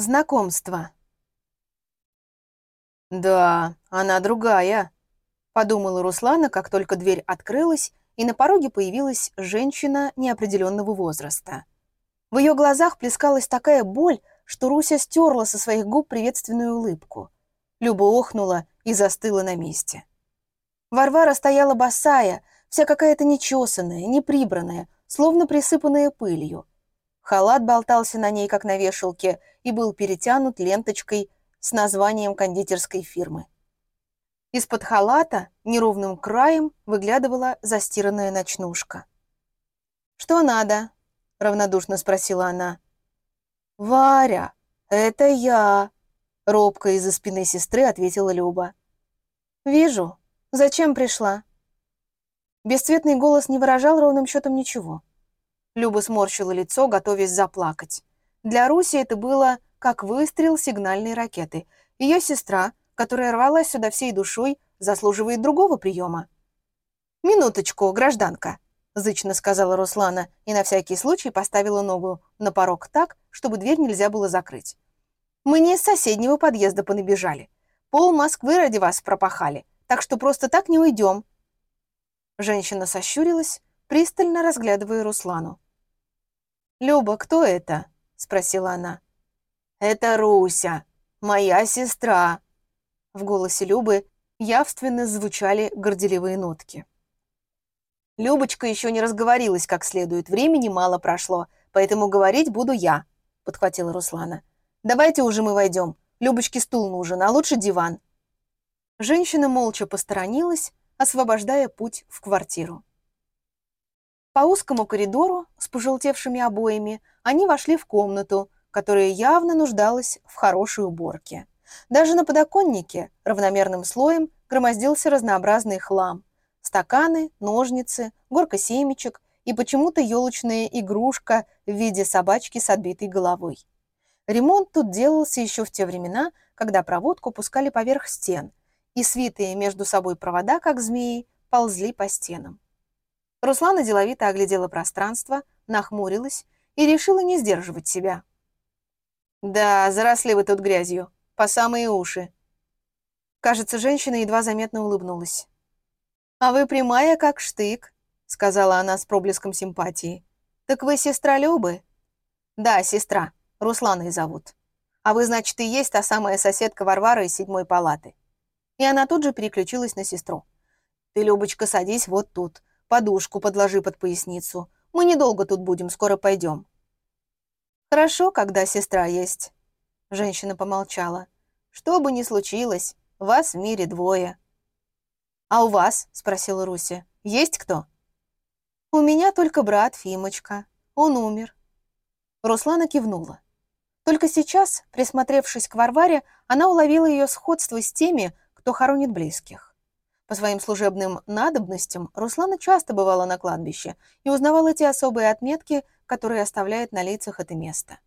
Знакомство. «Да, она другая», — подумала Руслана, как только дверь открылась, и на пороге появилась женщина неопределенного возраста. В ее глазах плескалась такая боль, что Руся стерла со своих губ приветственную улыбку. Люба охнула и застыла на месте. Варвара стояла босая, вся какая-то нечесанная, неприбранная, словно присыпанная пылью. Халат болтался на ней, как на вешалке, и был перетянут ленточкой с названием кондитерской фирмы. Из-под халата неровным краем выглядывала застиранная ночнушка. «Что надо?» — равнодушно спросила она. «Варя, это я!» — робко из-за спины сестры ответила Люба. «Вижу. Зачем пришла?» Бесцветный голос не выражал ровным счетом ничего. Люба сморщила лицо, готовясь заплакать. Для Руси это было как выстрел сигнальной ракеты. Ее сестра, которая рвалась сюда всей душой, заслуживает другого приема. «Минуточку, гражданка», — зычно сказала Руслана и на всякий случай поставила ногу на порог так, чтобы дверь нельзя было закрыть. «Мы не из соседнего подъезда понабежали. Пол Москвы ради вас пропахали, так что просто так не уйдем». Женщина сощурилась, пристально разглядывая Руслану. «Люба, кто это?» — спросила она. «Это Руся, моя сестра». В голосе Любы явственно звучали горделивые нотки. «Любочка еще не разговорилась как следует, времени мало прошло, поэтому говорить буду я», — подхватила Руслана. «Давайте уже мы войдем. Любочке стул нужен, а лучше диван». Женщина молча посторонилась, освобождая путь в квартиру. По узкому коридору с пожелтевшими обоями они вошли в комнату, которая явно нуждалась в хорошей уборке. Даже на подоконнике равномерным слоем громоздился разнообразный хлам. Стаканы, ножницы, горка семечек и почему-то елочная игрушка в виде собачки с отбитой головой. Ремонт тут делался еще в те времена, когда проводку пускали поверх стен, и свитые между собой провода, как змеи, ползли по стенам. Руслана деловито оглядела пространство, нахмурилась и решила не сдерживать себя. «Да, заросли вы тут грязью, по самые уши». Кажется, женщина едва заметно улыбнулась. «А вы прямая, как штык», — сказала она с проблеском симпатии. «Так вы сестра Любы?» «Да, сестра. Русланой зовут. А вы, значит, и есть та самая соседка Варвара из седьмой палаты». И она тут же переключилась на сестру. «Ты, Любочка, садись вот тут. Подушку подложи под поясницу. Мы недолго тут будем, скоро пойдем. «Хорошо, когда сестра есть». Женщина помолчала. «Что бы ни случилось, вас в мире двое». «А у вас?» — спросила Руся. «Есть кто?» «У меня только брат Фимочка. Он умер». Руслана кивнула. Только сейчас, присмотревшись к Варваре, она уловила ее сходство с теми, кто хоронит близких. По своим служебным надобностям Руслана часто бывала на кладбище и узнавала те особые отметки, которые оставляет на лицах это место.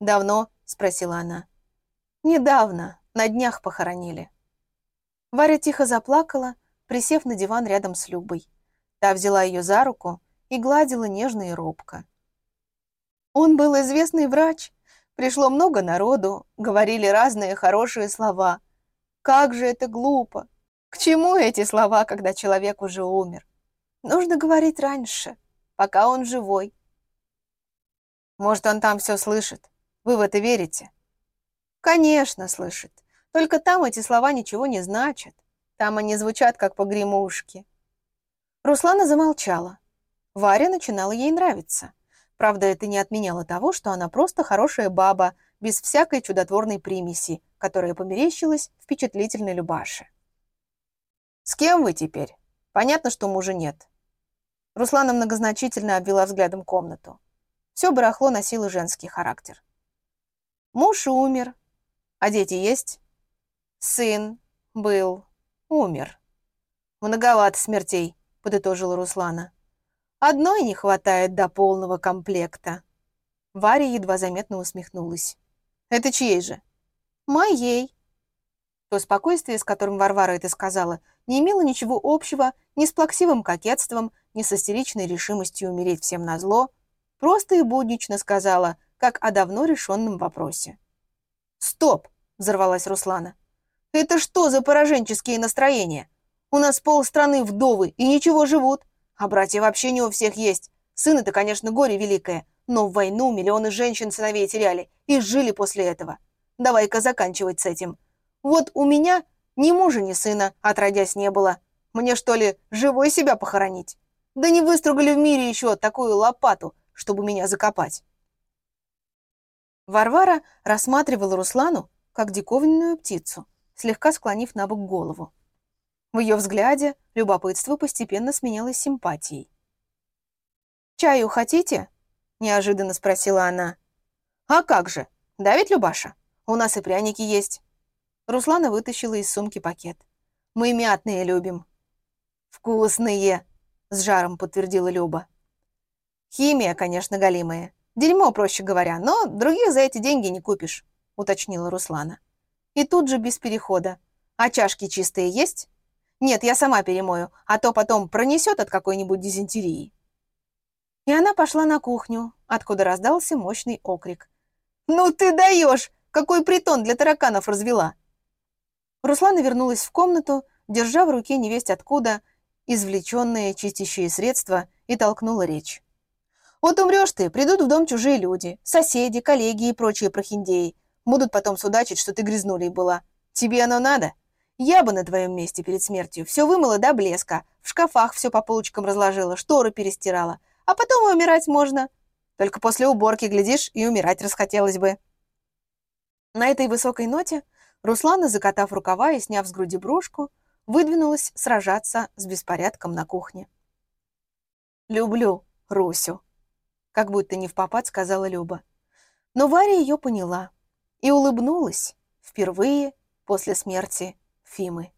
«Давно?» — спросила она. «Недавно, на днях похоронили». Варя тихо заплакала, присев на диван рядом с Любой. Та взяла ее за руку и гладила нежно и робко. Он был известный врач. Пришло много народу, говорили разные хорошие слова. Как же это глупо! К чему эти слова, когда человек уже умер? Нужно говорить раньше, пока он живой. Может, он там все слышит? Вы в это верите? Конечно, слышит. Только там эти слова ничего не значат. Там они звучат, как погремушки. Руслана замолчала. Варя начинала ей нравиться. Правда, это не отменяло того, что она просто хорошая баба, без всякой чудотворной примеси, которая померещилась впечатлительной Любаше. «С кем вы теперь? Понятно, что мужа нет». Руслана многозначительно обвела взглядом комнату. Все барахло носило женский характер. Муж умер. А дети есть? Сын был. Умер. Многовато смертей, подытожила Руслана. Одной не хватает до полного комплекта. Варя едва заметно усмехнулась. Это чьей же? Моей. То спокойствие, с которым Варвара это сказала, не имело ничего общего ни с плаксивым кокетством, ни с истеричной решимостью умереть всем назло, Просто и буднично сказала, как о давно решенном вопросе. «Стоп!» — взорвалась Руслана. «Это что за пораженческие настроения? У нас полстраны вдовы и ничего живут, а братья вообще не у всех есть. Сын это, конечно, горе великое, но в войну миллионы женщин сыновей теряли и жили после этого. Давай-ка заканчивать с этим. Вот у меня ни мужа, ни сына, отродясь, не было. Мне, что ли, живой себя похоронить? Да не выстругали в мире еще такую лопату, чтобы меня закопать. Варвара рассматривала Руслану как диковинную птицу, слегка склонив на бок голову. В ее взгляде любопытство постепенно сменялось симпатией. «Чаю хотите?» — неожиданно спросила она. «А как же? Да ведь, Любаша? У нас и пряники есть». Руслана вытащила из сумки пакет. «Мы мятные любим». «Вкусные!» — с жаром подтвердила Люба. «Химия, конечно, голимая. Дерьмо, проще говоря, но других за эти деньги не купишь», — уточнила Руслана. И тут же без перехода. «А чашки чистые есть?» «Нет, я сама перемою, а то потом пронесет от какой-нибудь дизентерии». И она пошла на кухню, откуда раздался мощный окрик. «Ну ты даешь! Какой притон для тараканов развела!» Руслана вернулась в комнату, держа в руке невесть откуда извлеченные чистящие средства, и толкнула речь. «Вот умрешь ты, придут в дом чужие люди, соседи, коллеги и прочие прохиндеи. Будут потом судачить, что ты грязнулей была. Тебе оно надо? Я бы на твоем месте перед смертью все вымыла до блеска, в шкафах все по полочкам разложила, шторы перестирала, а потом и умирать можно. Только после уборки, глядишь, и умирать расхотелось бы». На этой высокой ноте Руслана, закатав рукава и сняв с груди брошку, выдвинулась сражаться с беспорядком на кухне. «Люблю Русю», — как будто не в попад сказала Люба. Но Варя ее поняла и улыбнулась впервые после смерти Фимы.